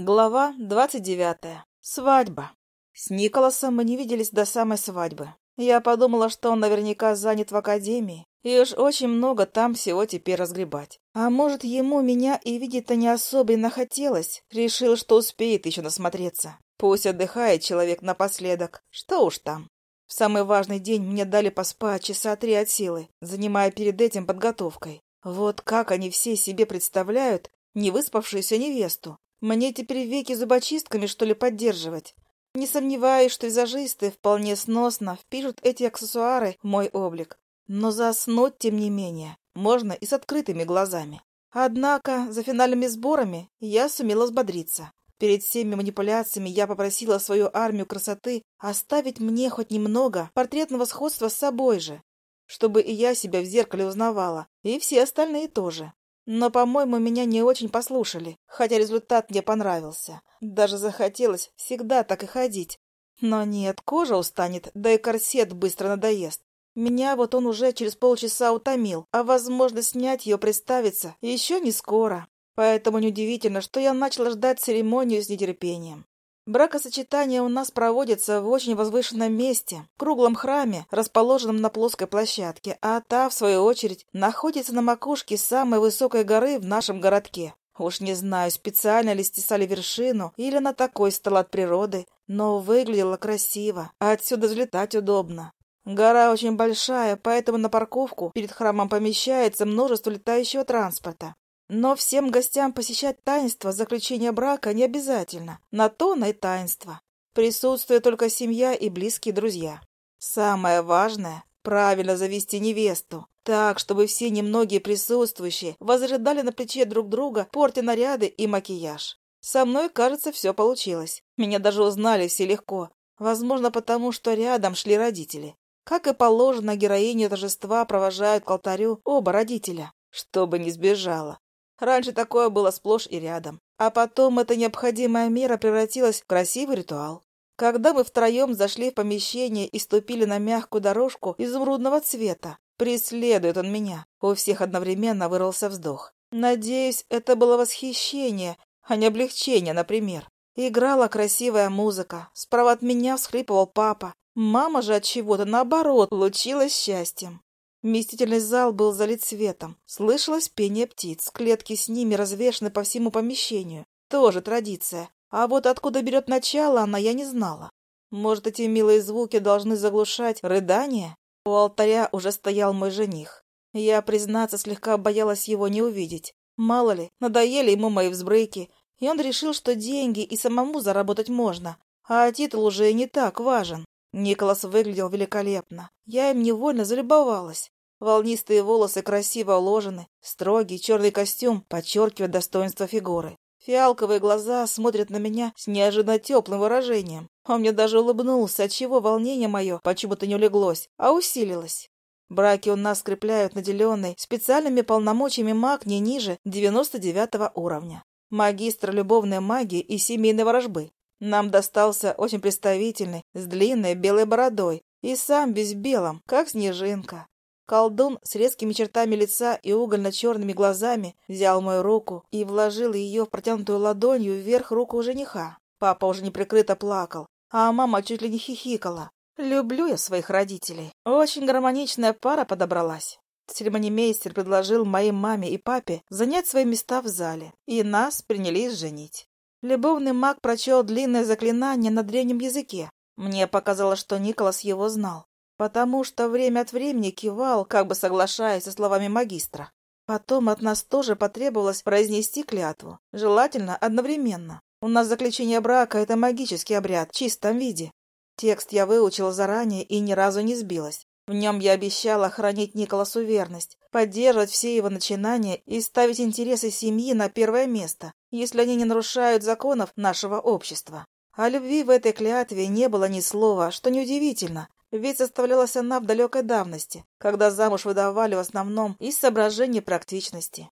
Глава двадцать девятая. Свадьба. С Николасом мы не виделись до самой свадьбы. Я подумала, что он наверняка занят в академии, и уж очень много там всего теперь разгребать. А может, ему меня и видеть-то не особенно хотелось. Решил, что успеет еще насмотреться. Пусть отдыхает человек напоследок. Что уж там. В самый важный день мне дали поспать часа три от силы, занимая перед этим подготовкой. Вот как они все себе представляют невыспавшуюся невесту. Мне теперь веки зубочистками, что ли, поддерживать? Не сомневаюсь, что визажисты вполне сносно впишут эти аксессуары в мой облик. Но заснуть, тем не менее, можно и с открытыми глазами. Однако за финальными сборами я сумела взбодриться. Перед всеми манипуляциями я попросила свою армию красоты оставить мне хоть немного портретного сходства с собой же, чтобы и я себя в зеркале узнавала, и все остальные тоже. Но, по-моему, меня не очень послушали, хотя результат мне понравился. Даже захотелось всегда так и ходить. Но нет, кожа устанет, да и корсет быстро надоест. Меня вот он уже через полчаса утомил, а возможность снять ее представиться еще не скоро. Поэтому неудивительно, что я начала ждать церемонию с нетерпением. Бракосочетание у нас проводится в очень возвышенном месте, в круглом храме, расположенном на плоской площадке, а та, в свою очередь, находится на макушке самой высокой горы в нашем городке. Уж не знаю, специально ли стесали вершину или на такой стол от природы, но выглядело красиво, а отсюда взлетать удобно. Гора очень большая, поэтому на парковку перед храмом помещается множество летающего транспорта. Но всем гостям посещать таинство заключения брака не обязательно. На то на и таинство. Присутствует только семья и близкие друзья. Самое важное – правильно завести невесту. Так, чтобы все немногие присутствующие возрыдали на плече друг друга, портя наряды и макияж. Со мной, кажется, все получилось. Меня даже узнали все легко. Возможно, потому что рядом шли родители. Как и положено, героини торжества провожают к алтарю оба родителя, чтобы не сбежала. Раньше такое было сплошь и рядом. А потом эта необходимая мера превратилась в красивый ритуал. Когда мы втроем зашли в помещение и ступили на мягкую дорожку изумрудного цвета, преследует он меня. У всех одновременно вырвался вздох. Надеюсь, это было восхищение, а не облегчение, например. Играла красивая музыка. Справа от меня всхлипывал папа. Мама же от чего-то, наоборот, лучилась счастьем. Вместительный зал был залит светом. Слышалось пение птиц. Клетки с ними развешаны по всему помещению. Тоже традиция. А вот откуда берет начало она, я не знала. Может, эти милые звуки должны заглушать рыдания? У алтаря уже стоял мой жених. Я, признаться, слегка боялась его не увидеть. Мало ли, надоели ему мои взбрыки, и он решил, что деньги и самому заработать можно, а титул уже не так важен. Николас выглядел великолепно. Я им невольно залюбовалась. Волнистые волосы красиво уложены, строгий черный костюм подчеркивает достоинство фигуры. Фиалковые глаза смотрят на меня с неожиданно теплым выражением. Он мне даже улыбнулся, отчего волнение мое почему-то не улеглось, а усилилось. Браки у нас скрепляют наделенный специальными полномочиями маг не ниже 99 уровня. Магистр любовной магии и семейной ворожбы. Нам достался очень представительный, с длинной белой бородой, и сам весь белом, как снежинка. Колдун с резкими чертами лица и угольно-черными глазами взял мою руку и вложил ее в протянутую ладонью вверх руку жениха. Папа уже неприкрыто плакал, а мама чуть ли не хихикала. Люблю я своих родителей. Очень гармоничная пара подобралась. Церемонимейстер предложил моей маме и папе занять свои места в зале, и нас принялись женить. Любовный маг прочел длинное заклинание на древнем языке. Мне показалось, что Николас его знал, потому что время от времени кивал, как бы соглашаясь со словами магистра. Потом от нас тоже потребовалось произнести клятву, желательно одновременно. У нас заключение брака — это магический обряд в чистом виде. Текст я выучила заранее и ни разу не сбилась. В нем я обещала хранить Николасу верность, поддерживать все его начинания и ставить интересы семьи на первое место, если они не нарушают законов нашего общества. О любви в этой клятве не было ни слова, что неудивительно, ведь составлялась она в далекой давности, когда замуж выдавали в основном из соображений практичности.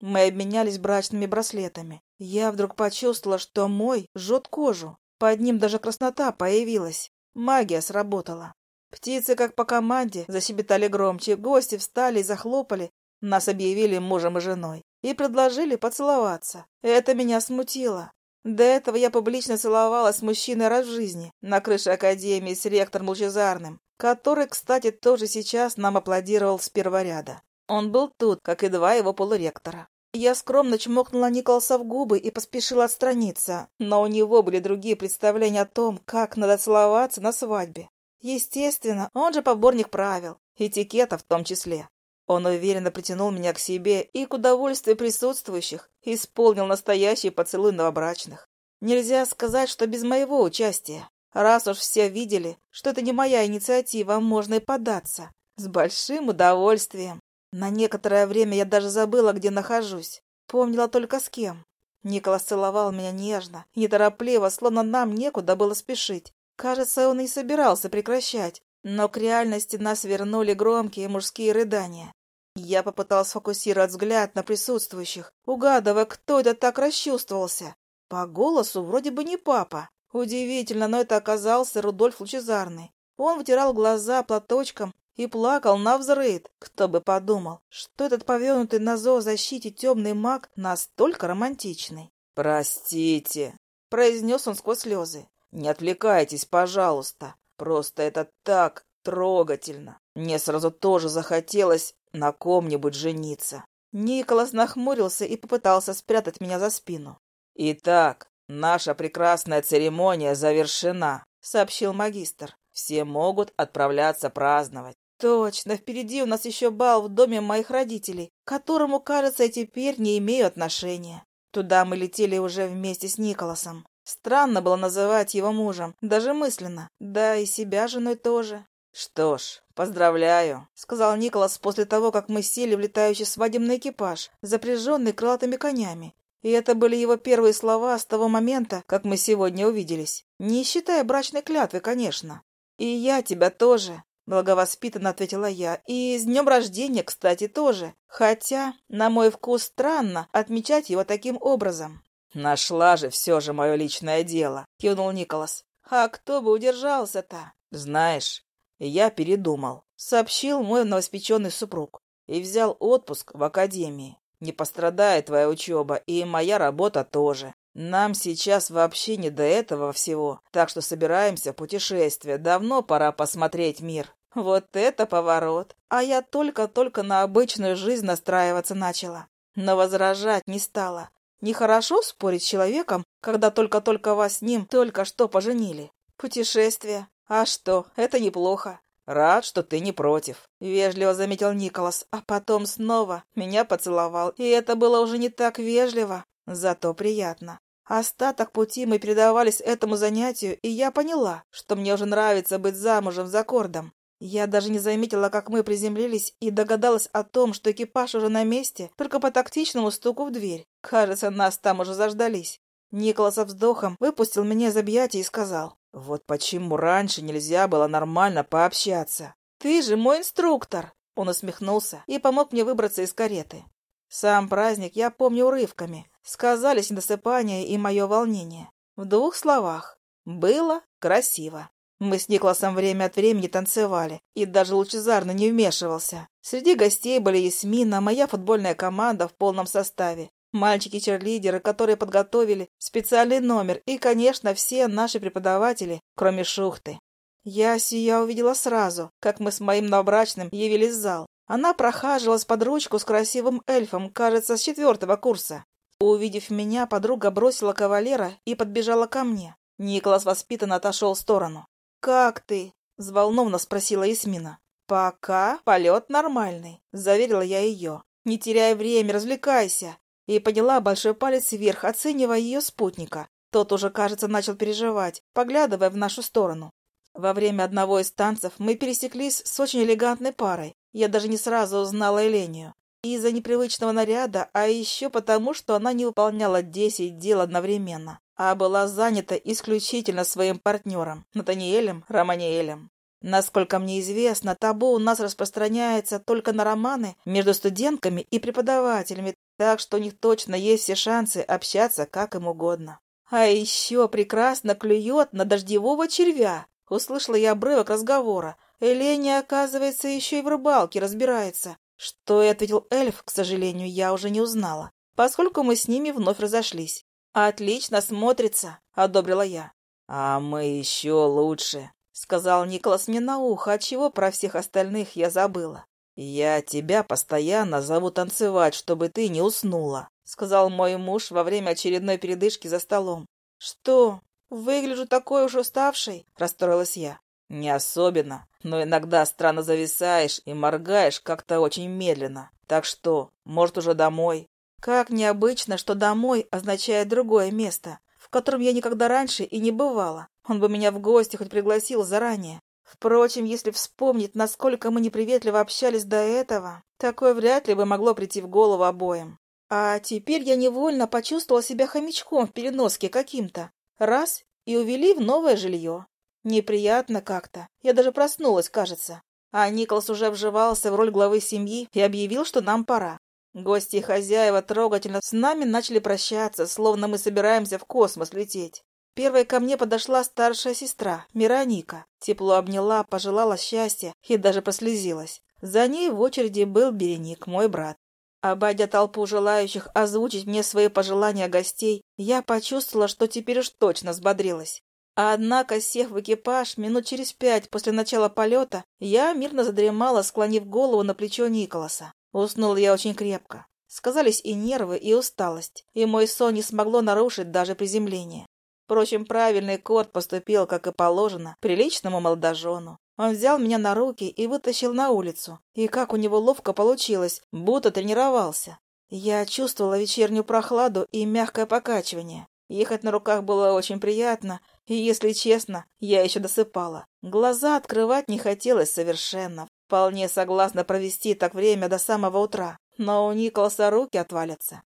Мы обменялись брачными браслетами. Я вдруг почувствовала, что мой жжет кожу. Под ним даже краснота появилась. Магия сработала. Птицы, как по команде, защебетали громче, гости встали и захлопали. Нас объявили мужем и женой и предложили поцеловаться. Это меня смутило. До этого я публично целовалась с мужчиной раз в жизни на крыше академии с ректором Лучезарным, который, кстати, тоже сейчас нам аплодировал с первого ряда. Он был тут, как и два его полуректора. Я скромно чмокнула Николаса в губы и поспешила отстраниться, но у него были другие представления о том, как надо целоваться на свадьбе. Естественно, он же поборник правил, этикета в том числе. Он уверенно притянул меня к себе и, к удовольствию присутствующих, исполнил настоящий поцелуй новобрачных. Нельзя сказать, что без моего участия. Раз уж все видели, что это не моя инициатива, можно и податься. С большим удовольствием. На некоторое время я даже забыла, где нахожусь. Помнила только с кем. Николас целовал меня нежно, неторопливо, словно нам некуда было спешить. Кажется, он и собирался прекращать, но к реальности нас вернули громкие мужские рыдания. Я попыталась сфокусировать взгляд на присутствующих, угадывая, кто это так расчувствовался. По голосу вроде бы не папа. Удивительно, но это оказался Рудольф Лучезарный. Он вытирал глаза платочком и плакал на взрыд. Кто бы подумал, что этот повернутый на зоозащите темный маг настолько романтичный. «Простите», — произнес он сквозь слезы. «Не отвлекайтесь, пожалуйста. Просто это так трогательно. Мне сразу тоже захотелось на ком-нибудь жениться». Николас нахмурился и попытался спрятать меня за спину. «Итак, наша прекрасная церемония завершена», — сообщил магистр. «Все могут отправляться праздновать. Точно, впереди у нас еще бал в доме моих родителей, к которому, кажется, я теперь не имею отношения. Туда мы летели уже вместе с Николасом. Странно было называть его мужем, даже мысленно, да и себя женой тоже. «Что ж, поздравляю», — сказал Николас после того, как мы сели в летающий свадебный экипаж, запряженный крылатыми конями. И это были его первые слова с того момента, как мы сегодня увиделись. Не считая брачной клятвы, конечно. «И я тебя тоже», Благовоспитанно ответила я. И с днем рождения, кстати, тоже. Хотя, на мой вкус, странно отмечать его таким образом. Нашла же все же мое личное дело, кивнул Николас. А кто бы удержался-то? Знаешь, я передумал, сообщил мой новоспеченный супруг. И взял отпуск в академии. Не пострадает твоя учеба, и моя работа тоже. Нам сейчас вообще не до этого всего, так что собираемся в путешествие. Давно пора посмотреть мир. Вот это поворот! А я только-только на обычную жизнь настраиваться начала. Но возражать не стала. Нехорошо спорить с человеком, когда только-только вас с ним только что поженили. Путешествие. А что, это неплохо. Рад, что ты не против. Вежливо заметил Николас, а потом снова меня поцеловал. И это было уже не так вежливо, зато приятно. Остаток пути мы передавались этому занятию, и я поняла, что мне уже нравится быть замужем за Кордом. Я даже не заметила, как мы приземлились, и догадалась о том, что экипаж уже на месте, только по тактичному стуку в дверь. Кажется, нас там уже заждались. Николас со вздохом выпустил меня из объятий и сказал. «Вот почему раньше нельзя было нормально пообщаться». «Ты же мой инструктор!» Он усмехнулся и помог мне выбраться из кареты. Сам праздник я помню урывками. Сказались недосыпание и мое волнение. В двух словах. Было красиво. Мы с Никласом время от времени танцевали, и даже лучезарно не вмешивался. Среди гостей были Ясмина, моя футбольная команда в полном составе, мальчики-черлидеры, которые подготовили специальный номер, и, конечно, все наши преподаватели, кроме Шухты. Ясю я увидела сразу, как мы с моим новобрачным явились в зал. Она прохаживалась под ручку с красивым эльфом, кажется, с четвертого курса. Увидев меня, подруга бросила кавалера и подбежала ко мне. Николас воспитанно отошел в сторону. «Как ты?» — взволнованно спросила Ясмина. «Пока полет нормальный», — заверила я ее. «Не теряй время, развлекайся». И подняла большой палец вверх, оценивая ее спутника. Тот уже, кажется, начал переживать, поглядывая в нашу сторону. Во время одного из танцев мы пересеклись с очень элегантной парой. Я даже не сразу узнала Элению. Из-за непривычного наряда, а еще потому, что она не выполняла десять дел одновременно а была занята исключительно своим партнером, Натаниэлем Романиэлем. Насколько мне известно, табу у нас распространяется только на романы между студентками и преподавателями, так что у них точно есть все шансы общаться как им угодно. А еще прекрасно клюет на дождевого червя. Услышала я обрывок разговора. Эленя, оказывается, еще и в рыбалке разбирается. Что и ответил эльф, к сожалению, я уже не узнала, поскольку мы с ними вновь разошлись. «Отлично смотрится», — одобрила я. «А мы еще лучше», — сказал Николас мне на ухо, отчего про всех остальных я забыла. «Я тебя постоянно зову танцевать, чтобы ты не уснула», — сказал мой муж во время очередной передышки за столом. «Что? Выгляжу такой уж уставшей?» — расстроилась я. «Не особенно, но иногда странно зависаешь и моргаешь как-то очень медленно. Так что, может, уже домой?» Как необычно, что «домой» означает другое место, в котором я никогда раньше и не бывала. Он бы меня в гости хоть пригласил заранее. Впрочем, если вспомнить, насколько мы неприветливо общались до этого, такое вряд ли бы могло прийти в голову обоим. А теперь я невольно почувствовала себя хомячком в переноске каким-то. Раз — и увели в новое жилье. Неприятно как-то. Я даже проснулась, кажется. А Николас уже вживался в роль главы семьи и объявил, что нам пора. Гости и хозяева трогательно с нами начали прощаться, словно мы собираемся в космос лететь. Первой ко мне подошла старшая сестра, Мироника. Тепло обняла, пожелала счастья и даже прослезилась. За ней в очереди был Береник, мой брат. Обойдя толпу желающих озвучить мне свои пожелания гостей, я почувствовала, что теперь уж точно взбодрилась. Однако, сев в экипаж, минут через пять после начала полета, я мирно задремала, склонив голову на плечо Николаса. Уснул я очень крепко. Сказались и нервы, и усталость, и мой сон не смогло нарушить даже приземление. Впрочем, правильный Корт поступил, как и положено, приличному молодожену. Он взял меня на руки и вытащил на улицу. И как у него ловко получилось, будто тренировался. Я чувствовала вечернюю прохладу и мягкое покачивание. Ехать на руках было очень приятно, и, если честно, я еще досыпала. Глаза открывать не хотелось совершенно. Вполне согласна провести так время до самого утра, но у Николаса руки отвалятся.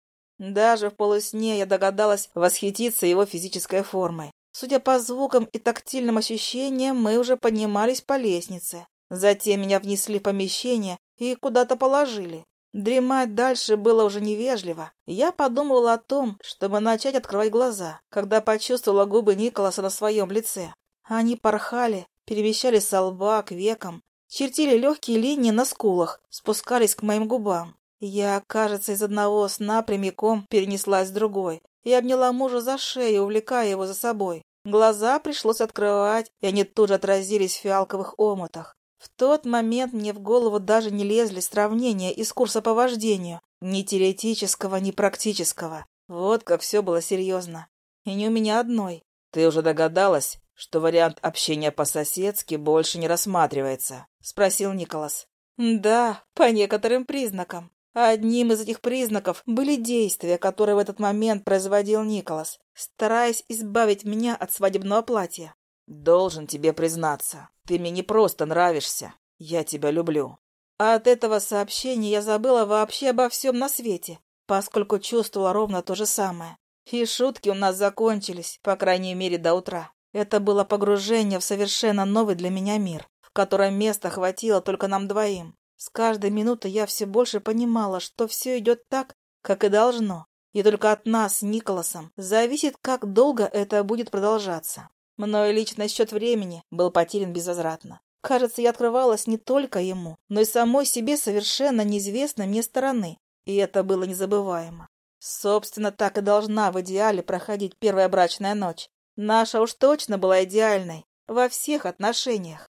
Даже в полусне я догадалась восхититься его физической формой. Судя по звукам и тактильным ощущениям, мы уже поднимались по лестнице. Затем меня внесли в помещение и куда-то положили. Дремать дальше было уже невежливо. Я подумывала о том, чтобы начать открывать глаза, когда почувствовала губы Николаса на своем лице. Они порхали, перемещались со лба к векам, чертили легкие линии на скулах, спускались к моим губам. Я, кажется, из одного сна прямиком перенеслась в другой и обняла мужа за шею, увлекая его за собой. Глаза пришлось открывать, и они тут же отразились в фиалковых омутах. В тот момент мне в голову даже не лезли сравнения из курса по вождению, ни теоретического, ни практического. Вот как все было серьезно. И не у меня одной. Ты уже догадалась, что вариант общения по-соседски больше не рассматривается?» — спросил Николас. «Да, по некоторым признакам. Одним из этих признаков были действия, которые в этот момент производил Николас, стараясь избавить меня от свадебного платья. «Должен тебе признаться, ты мне не просто нравишься, я тебя люблю». А от этого сообщения я забыла вообще обо всем на свете, поскольку чувствовала ровно то же самое. И шутки у нас закончились, по крайней мере, до утра. Это было погружение в совершенно новый для меня мир, в котором места хватило только нам двоим. С каждой минутой я все больше понимала, что все идет так, как и должно. И только от нас Николасом зависит, как долго это будет продолжаться. Мною личный счет времени был потерян безвозвратно. Кажется, я открывалась не только ему, но и самой себе совершенно неизвестной мне стороны. И это было незабываемо. Собственно, так и должна в идеале проходить первая брачная ночь. Наша уж точно была идеальной во всех отношениях.